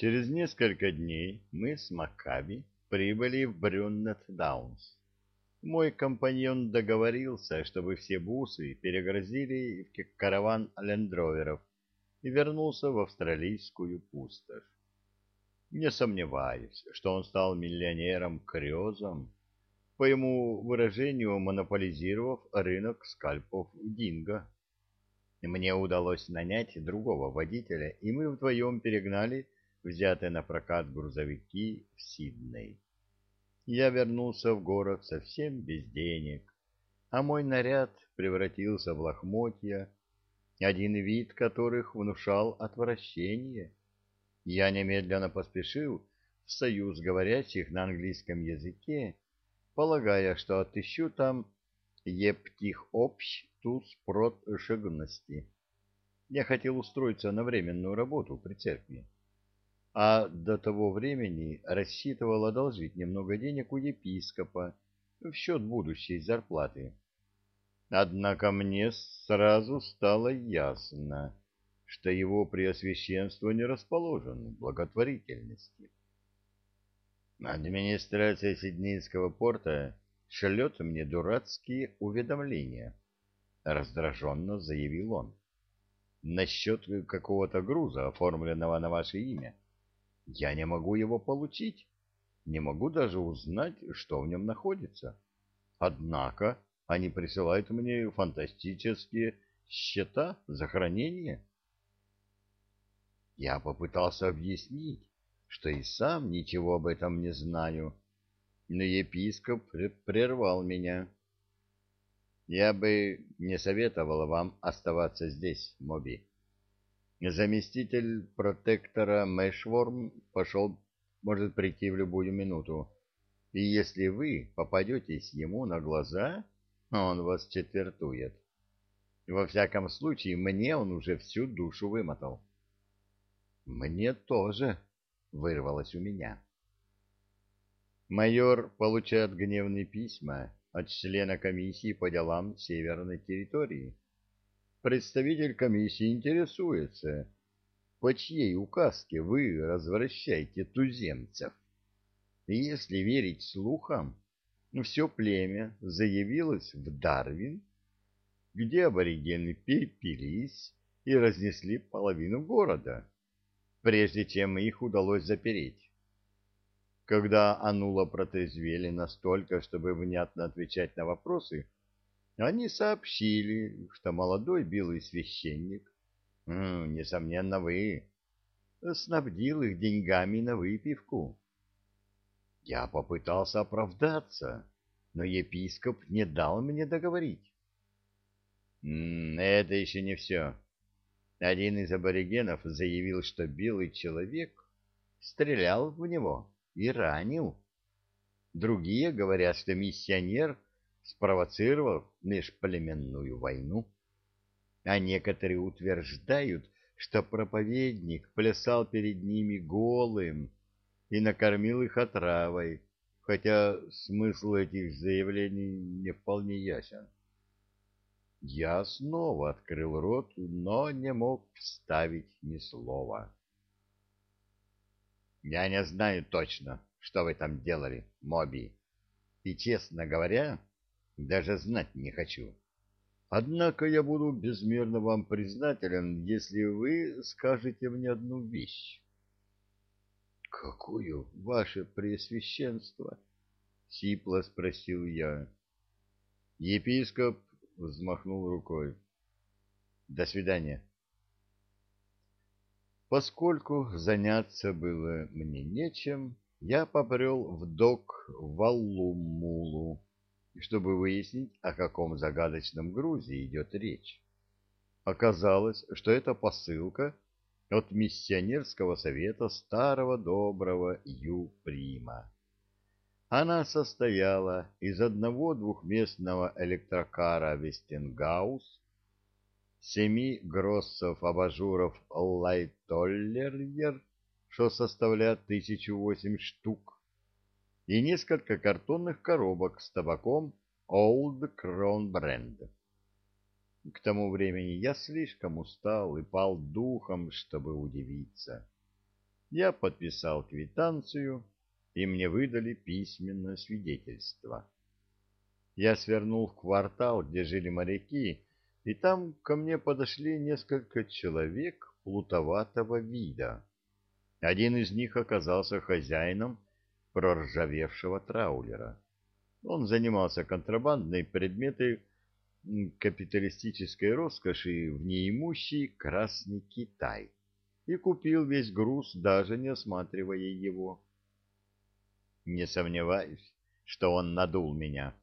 Через несколько дней мы с Макаби прибыли в Брюннет-Даунс. Мой компаньон договорился, чтобы все бусы перегрузили в караван лендроверов и вернулся в австралийскую пустошь. Не сомневаюсь, что он стал миллионером-крезом, по ему выражению монополизировав рынок скальпов Динго. Мне удалось нанять другого водителя, и мы вдвоем перегнали взятые на прокат грузовики в Сидней. Я вернулся в город совсем без денег, а мой наряд превратился в лохмотья, один вид которых внушал отвращение. Я немедленно поспешил в союз говорящих на английском языке, полагая, что отыщу там ептих общ туз прот шагности. Я хотел устроиться на временную работу при церкви, а до того времени рассчитывал одолжить немного денег у епископа в счет будущей зарплаты. Однако мне сразу стало ясно, что его преосвященство не расположен к благотворительности. Администрация Сиднейского порта шлет мне дурацкие уведомления, — раздраженно заявил он. Насчет какого-то груза, оформленного на ваше имя. Я не могу его получить, не могу даже узнать, что в нем находится. Однако они присылают мне фантастические счета за хранение. Я попытался объяснить, что и сам ничего об этом не знаю, но епископ прервал меня. Я бы не советовал вам оставаться здесь, Моби. Заместитель протектора Мэшворм пошел, может прийти в любую минуту, и если вы попадетесь ему на глаза, он вас четвертует. Во всяком случае, мне он уже всю душу вымотал. Мне тоже вырвалось у меня. Майор получает гневные письма от члена комиссии по делам Северной территории. Представитель комиссии интересуется, по чьей указке вы развращаете туземцев. И если верить слухам, все племя заявилось в Дарвин, где аборигены перепились и разнесли половину города прежде чем их удалось запереть. Когда Анула протрезвели настолько, чтобы внятно отвечать на вопросы, они сообщили, что молодой белый священник, несомненно вы, снабдил их деньгами на выпивку. Я попытался оправдаться, но епископ не дал мне договорить. «Это еще не все», один из аборигенов заявил, что белый человек стрелял в него и ранил. Другие говорят, что миссионер спровоцировал межплеменную войну. А некоторые утверждают, что проповедник плясал перед ними голым и накормил их отравой, хотя смысл этих заявлений не вполне ясен. Я снова открыл рот, но не мог вставить ни слова. Я не знаю точно, что вы там делали, Моби, и, честно говоря, даже знать не хочу. Однако я буду безмерно вам признателен, если вы скажете мне одну вещь. — Какую, ваше преосвященство? — сипло спросил я. Епископ взмахнул рукой. До свидания. Поскольку заняться было мне нечем, я побрел в док Валлумулу, чтобы выяснить, о каком загадочном грузе идет речь. Оказалось, что это посылка от миссионерского совета старого доброго Ю-Прима. Она состояла из одного двухместного электрокара Вестенгаус, семи гроссов абажуров Лайтоллерьер, что составляет тысячу восемь штук, и несколько картонных коробок с табаком Old Crown Brand. К тому времени я слишком устал и пал духом, чтобы удивиться. Я подписал квитанцию, и мне выдали письменное свидетельство. Я свернул в квартал, где жили моряки, и там ко мне подошли несколько человек плутоватого вида. Один из них оказался хозяином проржавевшего траулера. Он занимался контрабандной предметой капиталистической роскоши в неимущий Красный Китай и купил весь груз, даже не осматривая его. Не сомневаюсь, что он надул меня.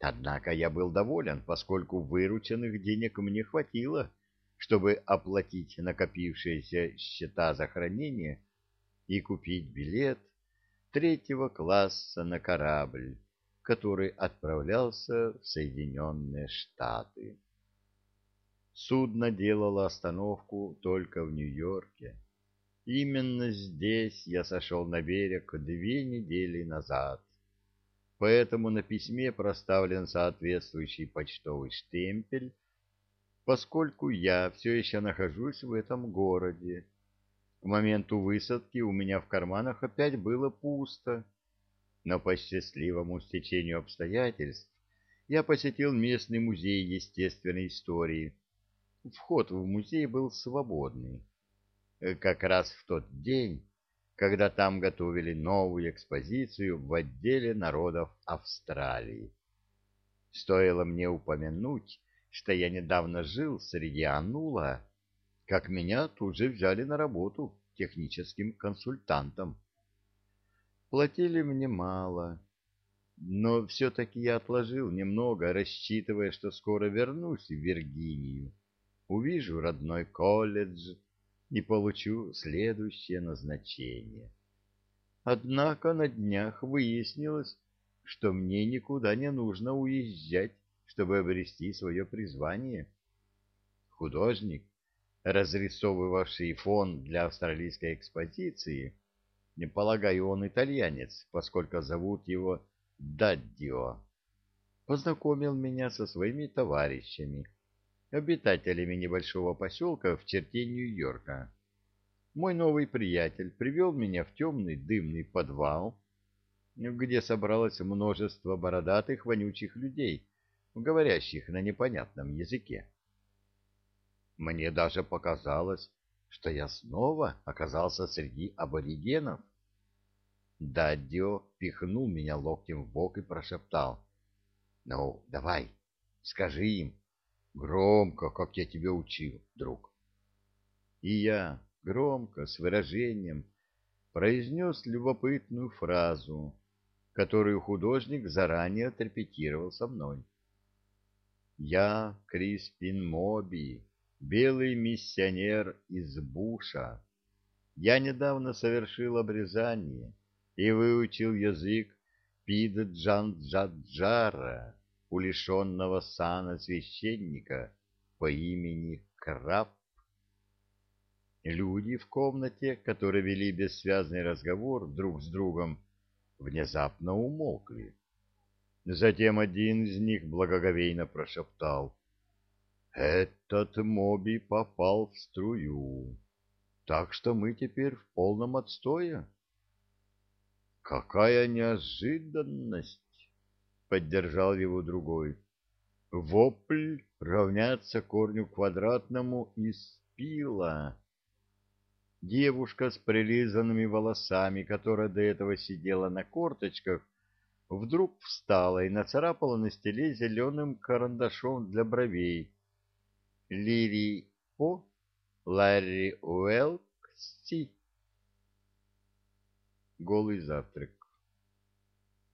Однако я был доволен, поскольку вырученных денег мне хватило, чтобы оплатить накопившиеся счета за хранение и купить билет третьего класса на корабль, который отправлялся в Соединенные Штаты. Судно делало остановку только в Нью-Йорке. Именно здесь я сошел на берег две недели назад. Поэтому на письме проставлен соответствующий почтовый штемпель, поскольку я все еще нахожусь в этом городе. К моменту высадки у меня в карманах опять было пусто, но по счастливому стечению обстоятельств я посетил местный музей естественной истории. Вход в музей был свободный. Как раз в тот день, когда там готовили новую экспозицию в отделе народов Австралии. Стоило мне упомянуть, что я недавно жил среди Анула, как меня тут же взяли на работу техническим консультантом. Платили мне мало, но все-таки я отложил немного, рассчитывая, что скоро вернусь в Виргинию, увижу родной колледж и получу следующее назначение. Однако на днях выяснилось, что мне никуда не нужно уезжать, чтобы обрести свое призвание. Художник разрисовывавший фон для австралийской экспозиции, не полагаю, он итальянец, поскольку зовут его Даддио, познакомил меня со своими товарищами, обитателями небольшого поселка в черте Нью-Йорка. Мой новый приятель привел меня в темный дымный подвал, где собралось множество бородатых вонючих людей, говорящих на непонятном языке. Мне даже показалось, что я снова оказался среди аборигенов. Даддио пихнул меня локтем в бок и прошептал. — Ну, давай, скажи им. Громко, как я тебя учил, друг. И я громко, с выражением, произнес любопытную фразу, которую художник заранее отрепетировал со мной. «Я Криспин Моби, белый миссионер из Буша. Я недавно совершил обрезание и выучил язык Пиджанджаджара, лишенного сана священника по имени Краб. Люди в комнате, которые вели бессвязный разговор друг с другом, внезапно умолкли. Затем один из них благоговейно прошептал этот Моби попал в струю, так что мы теперь в полном отстое. Какая неожиданность! Поддержал его другой. Вопль равняется корню квадратному из пила. Девушка с прилизанными волосами, которая до этого сидела на корточках, вдруг встала и нацарапала на стеле зеленым карандашом для бровей Лири По, Ларри Уэлкси. Голый завтрак.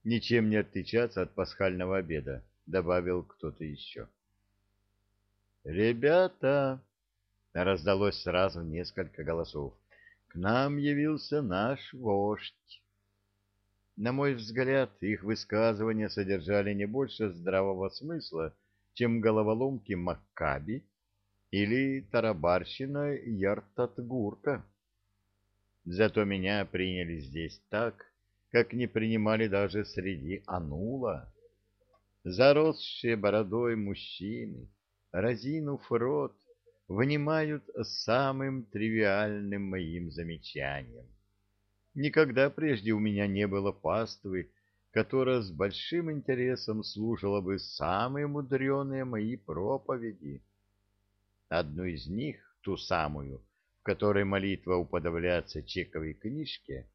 Ничем не отличаться от пасхального обеда, добавил кто-то еще. Ребята, раздалось сразу несколько голосов. К нам явился наш вождь. На мой взгляд, их высказывания содержали не больше здравого смысла, чем головоломки Маккаби или тарабарщина Яртатгурка. Зато меня приняли здесь так, как не принимали даже среди Анула. Заросшие бородой мужчины, разинув рот, внимают самым тривиальным моим замечанием. Никогда прежде у меня не было паствы, которая с большим интересом слушала бы самые мудреные мои проповеди. Одну из них, ту самую, в которой молитва уподобляется чековой книжке,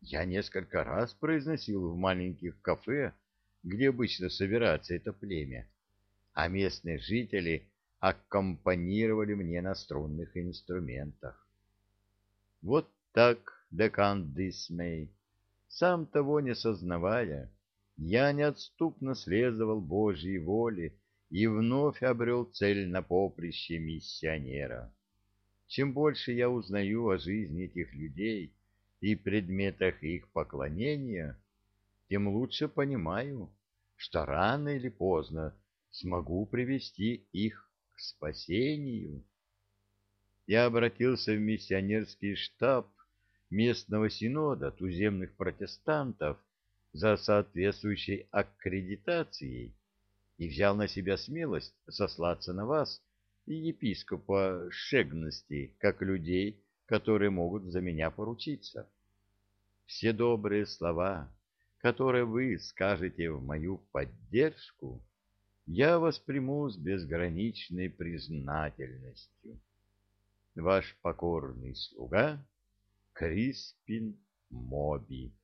я несколько раз произносил в маленьких кафе, где обычно собирается это племя, а местные жители аккомпанировали мне на струнных инструментах. Вот так декан Дисмей, сам того не сознавая, я неотступно следовал Божьей воле и вновь обрел цель на поприще миссионера. Чем больше я узнаю о жизни этих людей и предметах их поклонения, тем лучше понимаю, что рано или поздно смогу привести их к спасению. Я обратился в миссионерский штаб местного синода туземных протестантов за соответствующей аккредитацией и взял на себя смелость сослаться на вас и епископа Шегности, как людей, которые могут за меня поручиться. Все добрые слова, которые вы скажете в мою поддержку, я восприму с безграничной признательностью. Ваш покорный слуга Криспин Моби